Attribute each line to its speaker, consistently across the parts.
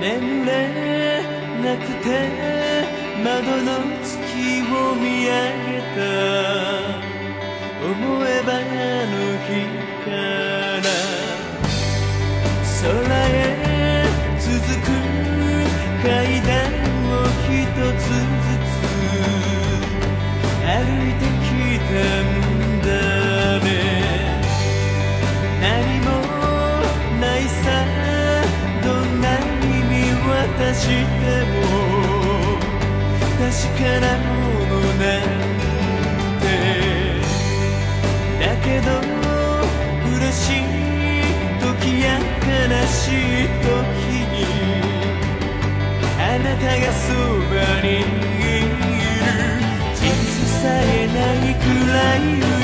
Speaker 1: 眠れなくて窓の月を見上げた。思えばあの日から空へしても確かなものなんて。だけど嬉しい時や悲しい時に。あなたがそばにいる。小さえないくらい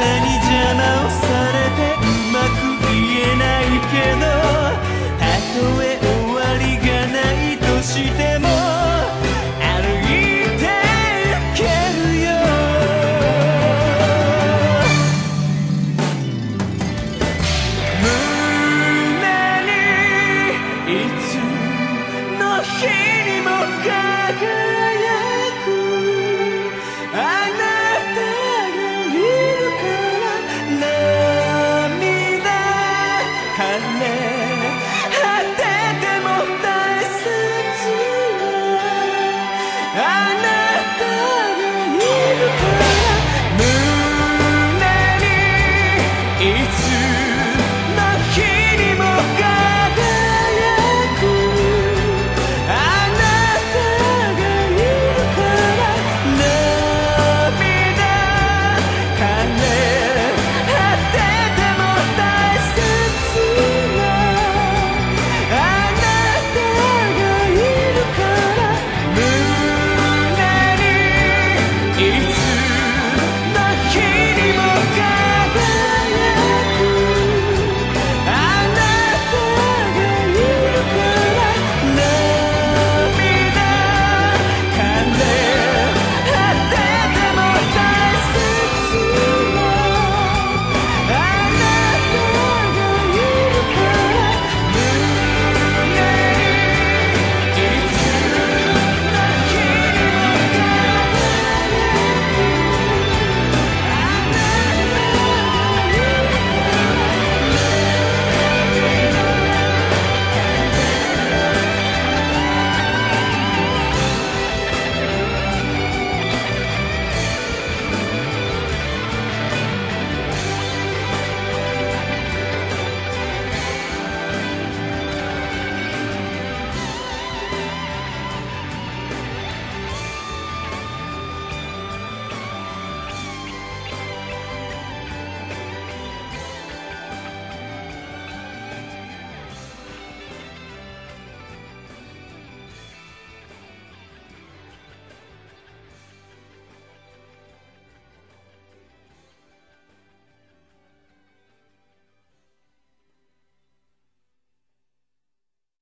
Speaker 1: Lagi. Super